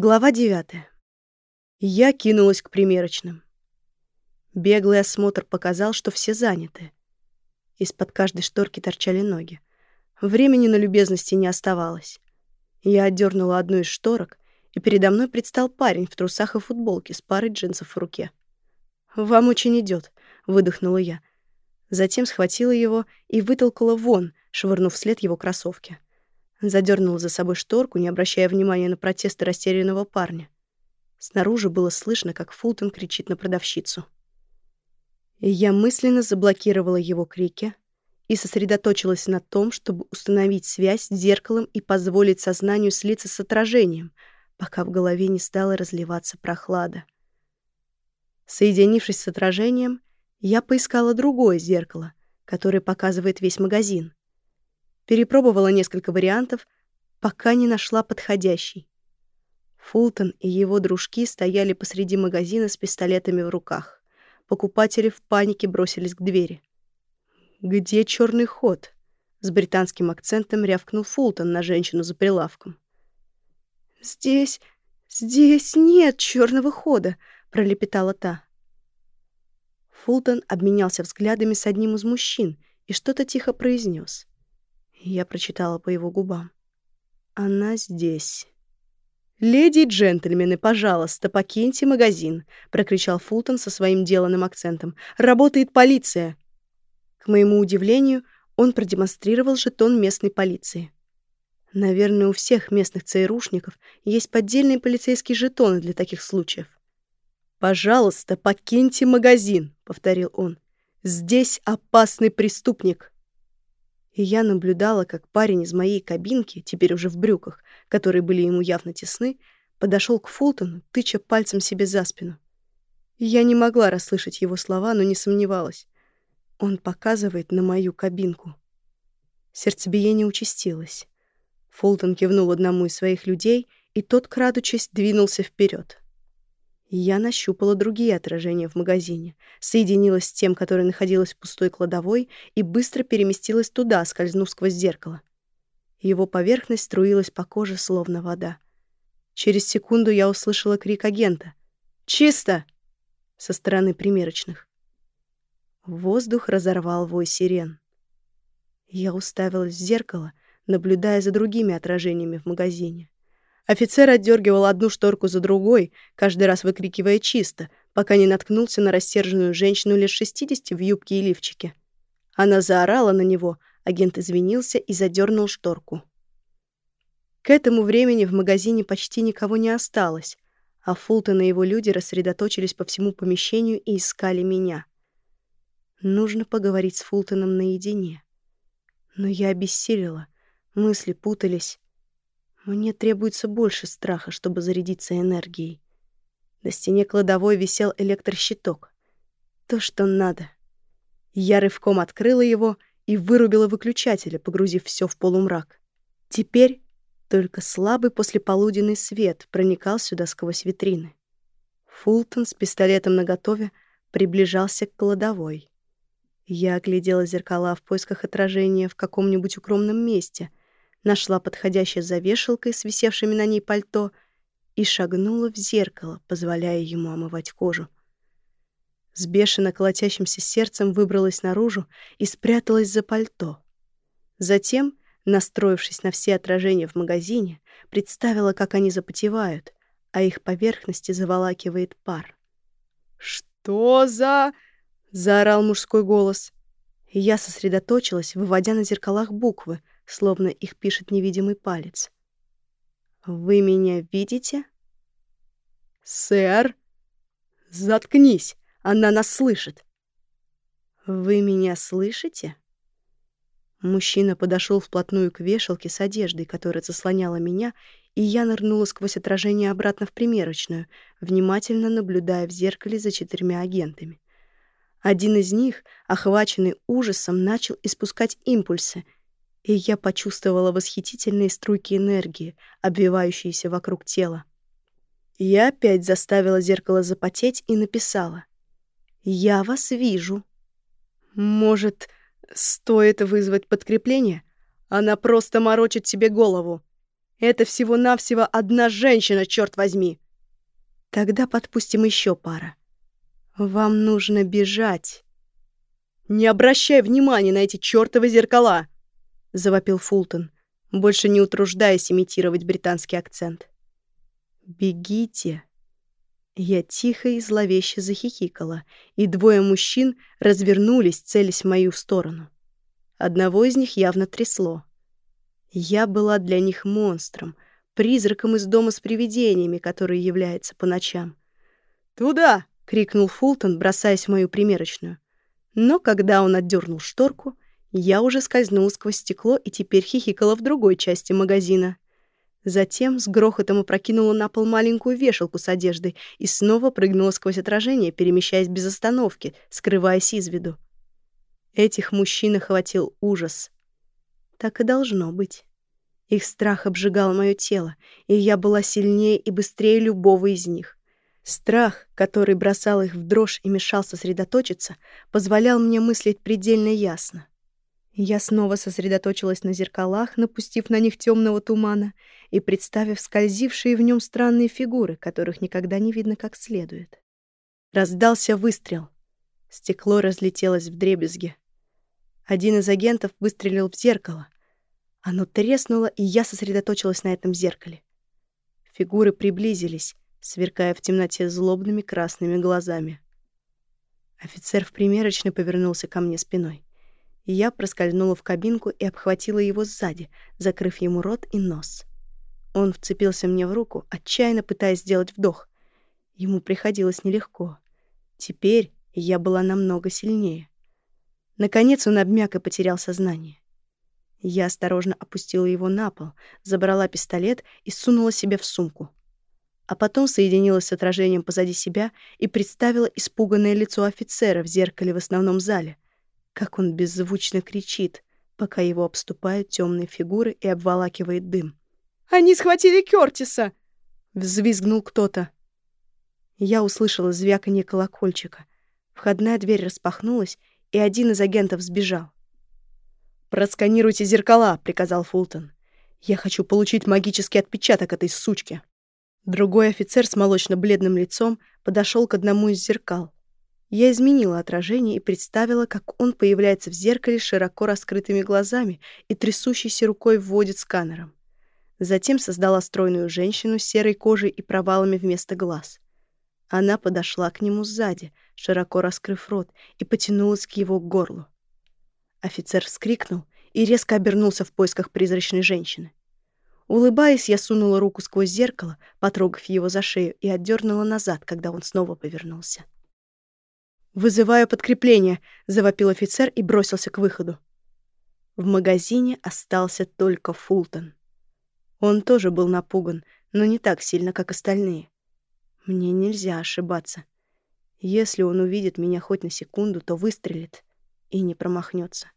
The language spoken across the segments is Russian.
Глава 9. Я кинулась к примерочным. Беглый осмотр показал, что все заняты. Из-под каждой шторки торчали ноги. Времени на любезности не оставалось. Я отдернула одну из шторок, и передо мной предстал парень в трусах и футболке с парой джинсов в руке. «Вам очень идет, выдохнула я. Затем схватила его и вытолкала вон, швырнув вслед его кроссовки. Задернула за собой шторку, не обращая внимания на протесты растерянного парня. Снаружи было слышно, как Фултон кричит на продавщицу. И я мысленно заблокировала его крики и сосредоточилась на том, чтобы установить связь с зеркалом и позволить сознанию слиться с отражением, пока в голове не стала разливаться прохлада. Соединившись с отражением, я поискала другое зеркало, которое показывает весь магазин. Перепробовала несколько вариантов, пока не нашла подходящий. Фултон и его дружки стояли посреди магазина с пистолетами в руках. Покупатели в панике бросились к двери. «Где черный ход?» С британским акцентом рявкнул Фултон на женщину за прилавком. «Здесь... здесь нет черного хода», — пролепетала та. Фултон обменялся взглядами с одним из мужчин и что-то тихо произнес. Я прочитала по его губам. Она здесь. «Леди и джентльмены, пожалуйста, покиньте магазин», — прокричал Фултон со своим деланным акцентом. «Работает полиция!» К моему удивлению, он продемонстрировал жетон местной полиции. Наверное, у всех местных ЦРУшников есть поддельные полицейские жетоны для таких случаев. «Пожалуйста, покиньте магазин», — повторил он. «Здесь опасный преступник» и я наблюдала, как парень из моей кабинки, теперь уже в брюках, которые были ему явно тесны, подошел к Фултону, тыча пальцем себе за спину. Я не могла расслышать его слова, но не сомневалась. Он показывает на мою кабинку. Сердцебиение участилось. Фултон кивнул одному из своих людей, и тот, крадучись, двинулся вперед. Я нащупала другие отражения в магазине, соединилась с тем, которое находилось в пустой кладовой, и быстро переместилась туда, скользнув сквозь зеркало. Его поверхность струилась по коже, словно вода. Через секунду я услышала крик агента. «Чисто!» со стороны примерочных. Воздух разорвал вой сирен. Я уставилась в зеркало, наблюдая за другими отражениями в магазине. Офицер отдергивал одну шторку за другой, каждый раз выкрикивая «чисто», пока не наткнулся на рассерженную женщину лет 60 в юбке и лифчике. Она заорала на него, агент извинился и задернул шторку. К этому времени в магазине почти никого не осталось, а Фултон и его люди рассредоточились по всему помещению и искали меня. Нужно поговорить с Фултоном наедине. Но я обессилила, мысли путались, мне требуется больше страха, чтобы зарядиться энергией. На стене кладовой висел электрощиток. То, что надо. Я рывком открыла его и вырубила выключателя, погрузив все в полумрак. Теперь только слабый послеполуденный свет проникал сюда сквозь витрины. Фултон с пистолетом наготове приближался к кладовой. Я оглядела зеркала в поисках отражения в каком-нибудь укромном месте, нашла подходящее за вешалкой с висевшими на ней пальто и шагнула в зеркало, позволяя ему омывать кожу. С бешено колотящимся сердцем выбралась наружу и спряталась за пальто. Затем, настроившись на все отражения в магазине, представила, как они запотевают, а их поверхности заволакивает пар. «Что за...» — заорал мужской голос. Я сосредоточилась, выводя на зеркалах буквы — словно их пишет невидимый палец. «Вы меня видите?» «Сэр!» «Заткнись! Она нас слышит!» «Вы меня слышите?» Мужчина подошел вплотную к вешалке с одеждой, которая заслоняла меня, и я нырнула сквозь отражение обратно в примерочную, внимательно наблюдая в зеркале за четырьмя агентами. Один из них, охваченный ужасом, начал испускать импульсы — и я почувствовала восхитительные струйки энергии, обвивающиеся вокруг тела. Я опять заставила зеркало запотеть и написала. «Я вас вижу». «Может, стоит вызвать подкрепление? Она просто морочит тебе голову. Это всего-навсего одна женщина, черт возьми. Тогда подпустим еще пара. Вам нужно бежать. Не обращай внимания на эти чертовы зеркала, завопил Фултон, больше не утруждаясь имитировать британский акцент. Бегите. Я тихо и зловеще захихикала, и двое мужчин развернулись, целясь в мою сторону. Одного из них явно трясло. Я была для них монстром, призраком из дома с привидениями, который является по ночам. «Туда!» — крикнул Фултон, бросаясь в мою примерочную. Но когда он отдернул шторку, я уже скользнула сквозь стекло и теперь хихикала в другой части магазина. Затем с грохотом опрокинула на пол маленькую вешалку с одеждой и снова прыгнула сквозь отражение, перемещаясь без остановки, скрываясь из виду. Этих мужчин охватил ужас. Так и должно быть. Их страх обжигал мое тело, и я была сильнее и быстрее любого из них. Страх, который бросал их в дрожь и мешал сосредоточиться, позволял мне мыслить предельно ясно. Я снова сосредоточилась на зеркалах, напустив на них темного тумана и представив скользившие в нем странные фигуры, которых никогда не видно как следует. Раздался выстрел. Стекло разлетелось в дребезги. Один из агентов выстрелил в зеркало. Оно треснуло, и я сосредоточилась на этом зеркале. Фигуры приблизились, сверкая в темноте злобными красными глазами. Офицер в примерочной повернулся ко мне спиной. Я проскользнула в кабинку и обхватила его сзади, закрыв ему рот и нос. Он вцепился мне в руку, отчаянно пытаясь сделать вдох. Ему приходилось нелегко. Теперь я была намного сильнее. Наконец он обмяк и потерял сознание. Я осторожно опустила его на пол, забрала пистолет и сунула себе в сумку. А потом соединилась с отражением позади себя и представила испуганное лицо офицера в зеркале в основном зале. Как он беззвучно кричит, пока его обступают темные фигуры и обволакивает дым. «Они схватили Кёртиса!» — взвизгнул кто-то. Я услышала звяканье колокольчика. Входная дверь распахнулась, и один из агентов сбежал. «Просканируйте зеркала», — приказал Фултон. «Я хочу получить магический отпечаток этой сучки». Другой офицер с молочно-бледным лицом подошел к одному из зеркал. Я изменила отражение и представила, как он появляется в зеркале широко раскрытыми глазами и трясущейся рукой вводит сканером. Затем создала стройную женщину с серой кожей и провалами вместо глаз. Она подошла к нему сзади, широко раскрыв рот, и потянулась к его горлу. Офицер вскрикнул и резко обернулся в поисках призрачной женщины. Улыбаясь, я сунула руку сквозь зеркало, потрогав его за шею, и отдернула назад, когда он снова повернулся. «Вызываю подкрепление!» — завопил офицер и бросился к выходу. В магазине остался только Фултон. Он тоже был напуган, но не так сильно, как остальные. Мне нельзя ошибаться. Если он увидит меня хоть на секунду, то выстрелит и не промахнется.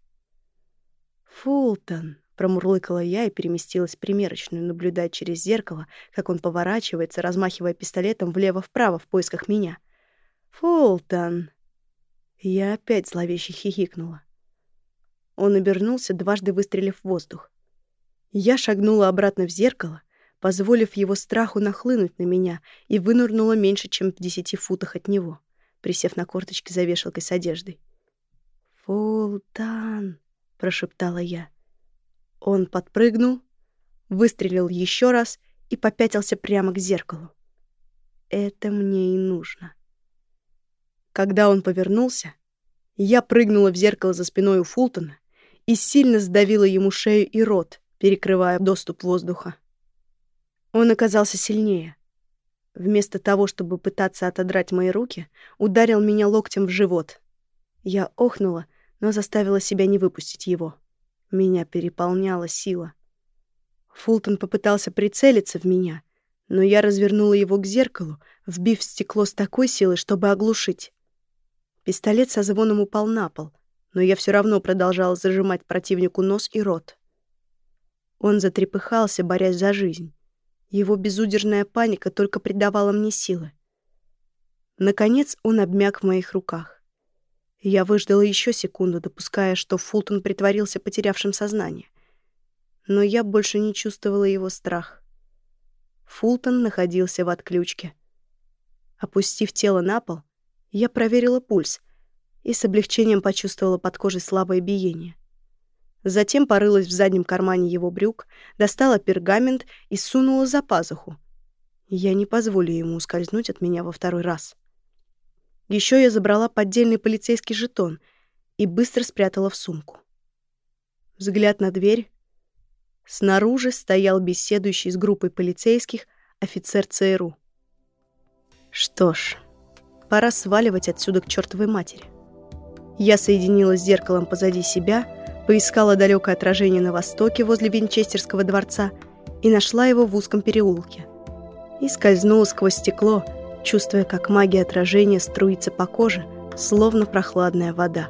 «Фултон», — промурлыкала я и переместилась в примерочную, наблюдая через зеркало, как он поворачивается, размахивая пистолетом влево-вправо в поисках меня. «Фултон!» Я опять зловеще хихикнула. Он обернулся, дважды выстрелив в воздух. Я шагнула обратно в зеркало, позволив его страху нахлынуть на меня, и вынурнула меньше, чем в десяти футах от него, присев на корточки за вешалкой с одеждой. «Фултан!» — прошептала я. Он подпрыгнул, выстрелил еще раз и попятился прямо к зеркалу. Это мне и нужно. Когда он повернулся, я прыгнула в зеркало за спиной у Фултона и сильно сдавила ему шею и рот, перекрывая доступ воздуха. Он оказался сильнее. Вместо того, чтобы пытаться отодрать мои руки, ударил меня локтем в живот. Я охнула, но заставила себя не выпустить его. Меня переполняла сила. Фултон попытался прицелиться в меня, но я развернула его к зеркалу, вбив стекло с такой силой, чтобы оглушить. Пистолет со звоном упал на пол, но я все равно продолжала зажимать противнику нос и рот. Он затрепыхался, борясь за жизнь. Его безудержная паника только придавала мне силы. Наконец он обмяк в моих руках. Я выждала еще секунду, допуская, что Фултон притворился потерявшим сознание. но я больше не чувствовала его страх. Фултон находился в отключке. Опустив тело на пол, я проверила пульс и с облегчением почувствовала под кожей слабое биение. Затем порылась в заднем кармане его брюк, достала пергамент и сунула за пазуху. Я не позволю ему ускользнуть от меня во второй раз. Еще я забрала поддельный полицейский жетон и быстро спрятала в сумку. Взгляд на дверь. Снаружи стоял беседующий с группой полицейских офицер ЦРУ. Что ж, пора сваливать отсюда к чертовой матери. Я соединилась с зеркалом позади себя — поискала далекое отражение на востоке возле Винчестерского дворца и нашла его в узком переулке. И скользнула сквозь стекло, чувствуя, как магия отражения струится по коже, словно прохладная вода.